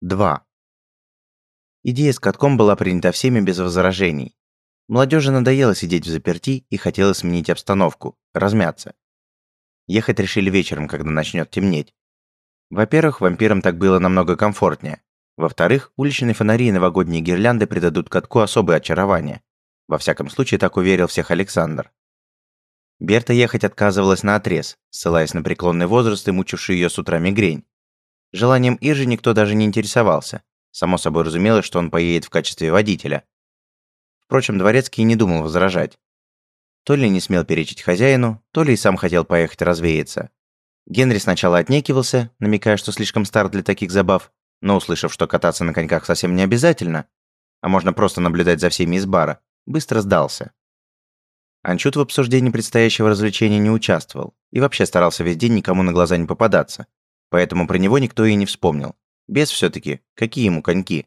2. Идея с катком была принята всеми без возражений. Молодежи надоело сидеть в заперти и хотела сменить обстановку, размяться. Ехать решили вечером, когда начнет темнеть. Во-первых, вампирам так было намного комфортнее. Во-вторых, уличные фонари и новогодние гирлянды придадут катку особое очарование. Во всяком случае, так уверил всех Александр. Берта ехать отказывалась на отрез, ссылаясь на преклонный возраст и мучившую ее с утра мигрень. Желанием Иржи никто даже не интересовался. Само собой разумелось, что он поедет в качестве водителя. Впрочем, Дворецкий не думал возражать. То ли не смел перечить хозяину, то ли и сам хотел поехать развеяться. Генри сначала отнекивался, намекая, что слишком стар для таких забав, но услышав, что кататься на коньках совсем не обязательно, а можно просто наблюдать за всеми из бара, быстро сдался. Анчут в обсуждении предстоящего развлечения не участвовал и вообще старался весь день никому на глаза не попадаться, Поэтому про него никто и не вспомнил. Без все-таки, какие ему коньки?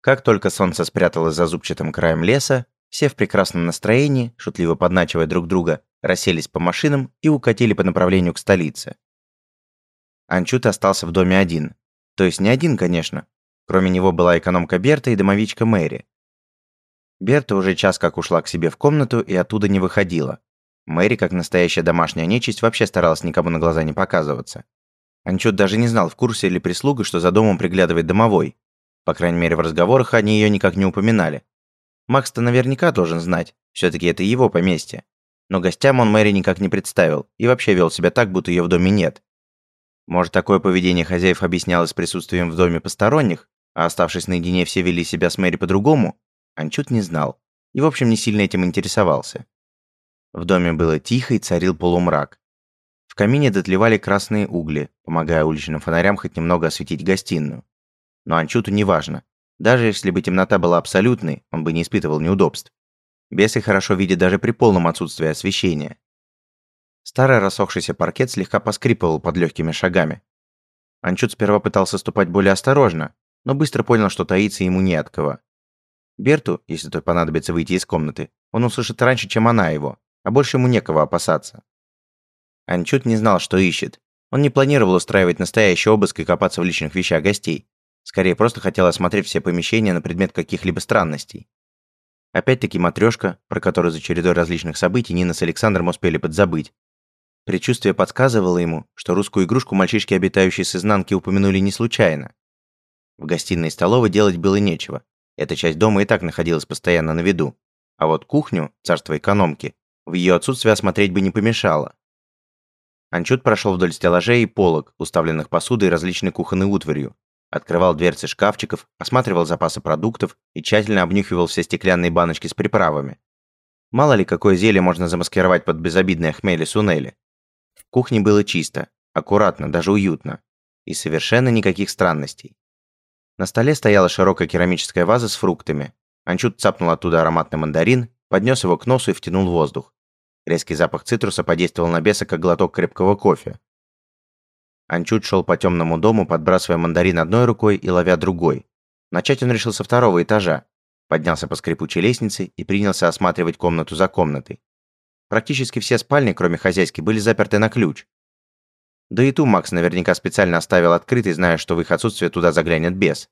Как только солнце спряталось за зубчатым краем леса, все в прекрасном настроении, шутливо подначивая друг друга, расселись по машинам и укатили по направлению к столице. Анчут остался в доме один. То есть не один, конечно. Кроме него была экономка Берта и домовичка Мэри. Берта уже час как ушла к себе в комнату и оттуда не выходила. Мэри, как настоящая домашняя нечисть, вообще старалась никому на глаза не показываться. Анчут даже не знал, в курсе ли прислуга, что за домом приглядывает домовой. По крайней мере, в разговорах они ее никак не упоминали. Макс-то наверняка должен знать, все-таки это его поместье. Но гостям он Мэри никак не представил и вообще вел себя так, будто ее в доме нет. Может, такое поведение хозяев объяснялось присутствием в доме посторонних, а оставшись наедине все вели себя с Мэри по-другому? Анчут не знал. И, в общем, не сильно этим интересовался. В доме было тихо и царил полумрак. В камине дотлевали красные угли, помогая уличным фонарям хоть немного осветить гостиную. Но Анчуту не важно. Даже если бы темнота была абсолютной, он бы не испытывал неудобств. Бесы хорошо видят даже при полном отсутствии освещения. Старый рассохшийся паркет слегка поскрипывал под легкими шагами. Анчут сперва пытался ступать более осторожно, но быстро понял, что таиться ему не от кого. Берту, если той понадобится выйти из комнаты, он услышит раньше, чем она его, а больше ему некого опасаться. Анчут не знал, что ищет. Он не планировал устраивать настоящий обыск и копаться в личных вещах гостей. Скорее, просто хотел осмотреть все помещения на предмет каких-либо странностей. Опять-таки матрешка, про которую за чередой различных событий Нина с Александром успели подзабыть. Предчувствие подсказывало ему, что русскую игрушку мальчишки, обитающие с изнанки, упомянули не случайно. В гостиной и столовой делать было нечего. Эта часть дома и так находилась постоянно на виду. А вот кухню, царство экономки, в ее отсутствие осмотреть бы не помешало. Анчут прошел вдоль стеллажей и полок, уставленных посудой и различной кухонной утварью. Открывал дверцы шкафчиков, осматривал запасы продуктов и тщательно обнюхивал все стеклянные баночки с приправами. Мало ли, какое зелье можно замаскировать под безобидные хмели-сунели. В кухне было чисто, аккуратно, даже уютно. И совершенно никаких странностей. На столе стояла широкая керамическая ваза с фруктами. Анчут цапнул оттуда ароматный мандарин, поднес его к носу и втянул воздух. Резкий запах цитруса подействовал на беса, как глоток крепкого кофе. Анчут шел по темному дому, подбрасывая мандарин одной рукой и ловя другой. Начать он решил со второго этажа. Поднялся по скрипучей лестнице и принялся осматривать комнату за комнатой. Практически все спальни, кроме хозяйской, были заперты на ключ. Да и ту Макс наверняка специально оставил открытой, зная, что в их отсутствие туда заглянет бес.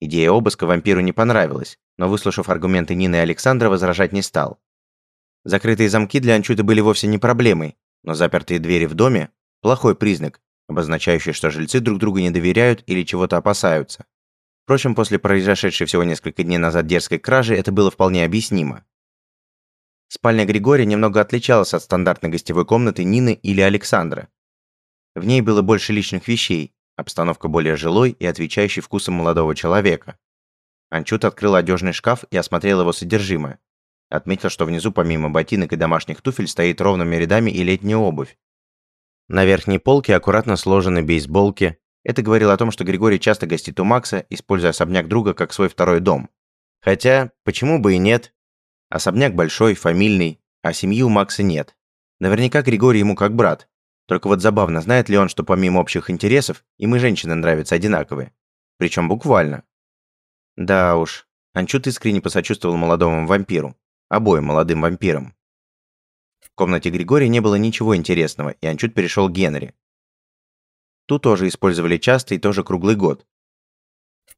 Идея обыска вампиру не понравилась, но выслушав аргументы Нины и Александра, возражать не стал. Закрытые замки для Анчута были вовсе не проблемой, но запертые двери в доме – плохой признак, обозначающий, что жильцы друг другу не доверяют или чего-то опасаются. Впрочем, после произошедшей всего несколько дней назад дерзкой кражи это было вполне объяснимо. Спальня Григория немного отличалась от стандартной гостевой комнаты Нины или Александра. В ней было больше личных вещей, обстановка более жилой и отвечающей вкусам молодого человека. Анчут открыл одежный шкаф и осмотрел его содержимое. Отметил, что внизу помимо ботинок и домашних туфель стоит ровными рядами и летняя обувь. На верхней полке аккуратно сложены бейсболки. Это говорило о том, что Григорий часто гостит у Макса, используя особняк друга как свой второй дом. Хотя, почему бы и нет? Особняк большой, фамильный, а семьи у Макса нет. Наверняка Григорий ему как брат. Только вот забавно, знает ли он, что помимо общих интересов, им и женщины нравятся одинаковые. Причем буквально. Да уж, Анчут искренне посочувствовал молодому вампиру обоим молодым вампирам. В комнате Григория не было ничего интересного, и Анчут перешел к Генри. Ту тоже использовали часто и тоже круглый год.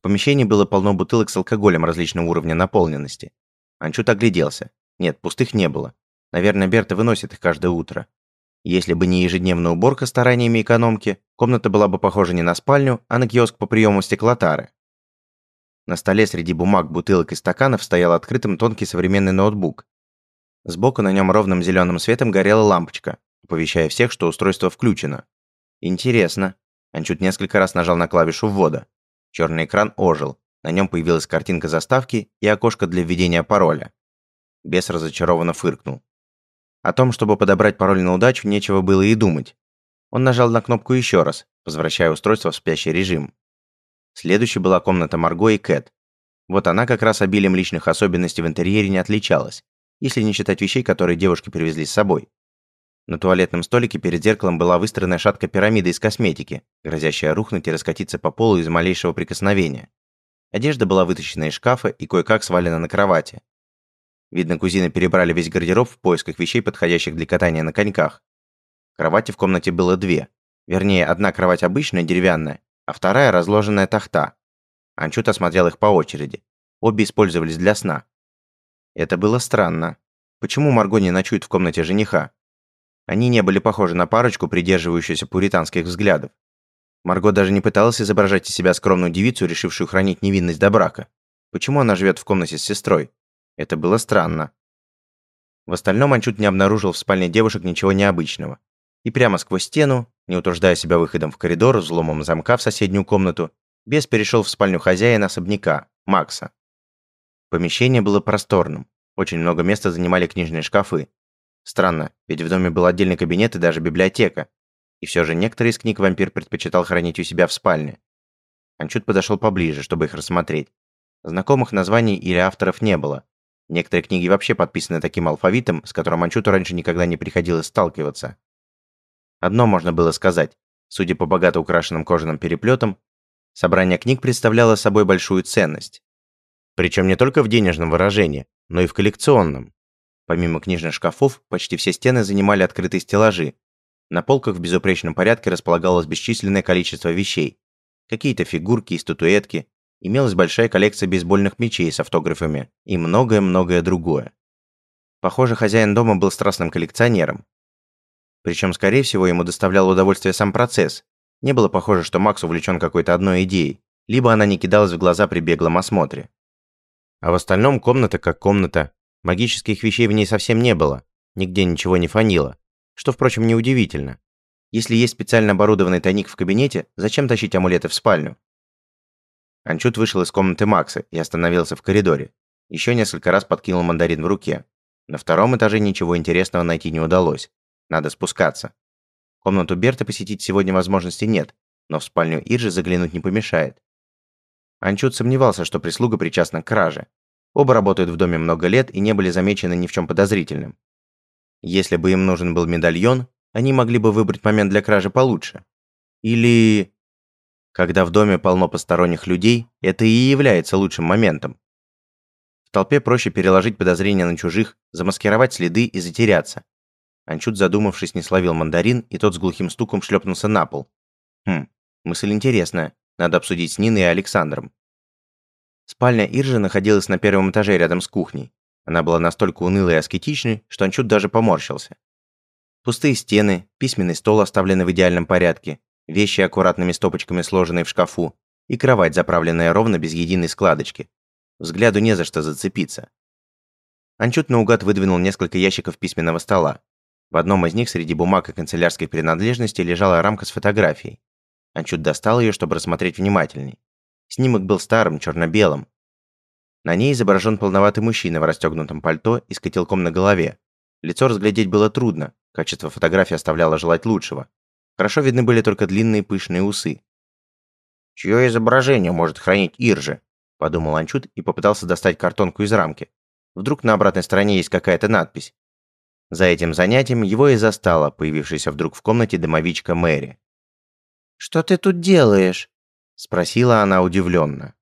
помещении было полно бутылок с алкоголем различного уровня наполненности. Анчут огляделся. Нет, пустых не было. Наверное, Берта выносит их каждое утро. Если бы не ежедневная уборка стараниями экономки, комната была бы похожа не на спальню, а на киоск по приему стеклотары. На столе среди бумаг, бутылок и стаканов стоял открытым тонкий современный ноутбук. Сбоку на нем ровным зеленым светом горела лампочка, оповещая всех, что устройство включено. Интересно. Анчут несколько раз нажал на клавишу ввода. Черный экран ожил. На нем появилась картинка заставки и окошко для введения пароля. Бес разочарованно фыркнул. О том, чтобы подобрать пароль на удачу, нечего было и думать. Он нажал на кнопку еще раз, возвращая устройство в спящий режим. Следующей была комната Марго и Кэт. Вот она как раз обилием личных особенностей в интерьере не отличалась, если не считать вещей, которые девушки привезли с собой. На туалетном столике перед зеркалом была выстроена шаткая пирамида из косметики, грозящая рухнуть и раскатиться по полу из малейшего прикосновения. Одежда была вытащена из шкафа и кое-как свалена на кровати. Видно, кузины перебрали весь гардероб в поисках вещей, подходящих для катания на коньках. Кровати в комнате было две. Вернее, одна кровать обычная, деревянная, а вторая разложенная тахта. Анчут осмотрел их по очереди. Обе использовались для сна. Это было странно. Почему Марго не ночует в комнате жениха? Они не были похожи на парочку, придерживающуюся пуританских взглядов. Марго даже не пыталась изображать из себя скромную девицу, решившую хранить невинность до брака. Почему она живет в комнате с сестрой? Это было странно. В остальном Анчут не обнаружил в спальне девушек ничего необычного. И прямо сквозь стену, не утруждая себя выходом в коридор, взломом замка в соседнюю комнату, бес перешел в спальню хозяина особняка, Макса. Помещение было просторным. Очень много места занимали книжные шкафы. Странно, ведь в доме был отдельный кабинет и даже библиотека. И все же некоторые из книг вампир предпочитал хранить у себя в спальне. Анчут подошел поближе, чтобы их рассмотреть. Знакомых названий или авторов не было, Некоторые книги вообще подписаны таким алфавитом, с которым Анчуту раньше никогда не приходилось сталкиваться. Одно можно было сказать. Судя по богато украшенным кожаным переплетам, собрание книг представляло собой большую ценность. Причем не только в денежном выражении, но и в коллекционном. Помимо книжных шкафов, почти все стены занимали открытые стеллажи. На полках в безупречном порядке располагалось бесчисленное количество вещей. Какие-то фигурки и статуэтки, имелась большая коллекция бейсбольных мечей с автографами и многое-многое другое. Похоже, хозяин дома был страстным коллекционером. Причем, скорее всего, ему доставлял удовольствие сам процесс. Не было похоже, что Макс увлечен какой-то одной идеей, либо она не кидалась в глаза при беглом осмотре. А в остальном комната как комната. Магических вещей в ней совсем не было. Нигде ничего не фанило. Что, впрочем, неудивительно. Если есть специально оборудованный тайник в кабинете, зачем тащить амулеты в спальню? Анчут вышел из комнаты Макса и остановился в коридоре. Еще несколько раз подкинул мандарин в руке. На втором этаже ничего интересного найти не удалось. Надо спускаться. Комнату Берта посетить сегодня возможности нет, но в спальню Иржи заглянуть не помешает. Анчут сомневался, что прислуга причастна к краже. Оба работают в доме много лет и не были замечены ни в чем подозрительным. Если бы им нужен был медальон, они могли бы выбрать момент для кражи получше. Или... Когда в доме полно посторонних людей, это и является лучшим моментом. В толпе проще переложить подозрения на чужих, замаскировать следы и затеряться. Анчут, задумавшись, не словил мандарин, и тот с глухим стуком шлепнулся на пол. Хм, мысль интересная. Надо обсудить с Ниной и Александром. Спальня Иржи находилась на первом этаже рядом с кухней. Она была настолько унылой и аскетичной, что Анчут даже поморщился. Пустые стены, письменный стол, оставленный в идеальном порядке, вещи аккуратными стопочками сложенные в шкафу и кровать, заправленная ровно без единой складочки. Взгляду не за что зацепиться. Анчут наугад выдвинул несколько ящиков письменного стола. В одном из них среди бумаг и канцелярской принадлежности лежала рамка с фотографией. Анчут достал ее, чтобы рассмотреть внимательней. Снимок был старым, черно-белым. На ней изображен полноватый мужчина в расстегнутом пальто и с котелком на голове. Лицо разглядеть было трудно, качество фотографии оставляло желать лучшего. Хорошо видны были только длинные пышные усы. «Чье изображение может хранить Иржи?» – подумал Анчут и попытался достать картонку из рамки. Вдруг на обратной стороне есть какая-то надпись. За этим занятием его и застала появившаяся вдруг в комнате домовичка Мэри. «Что ты тут делаешь?» – спросила она удивленно.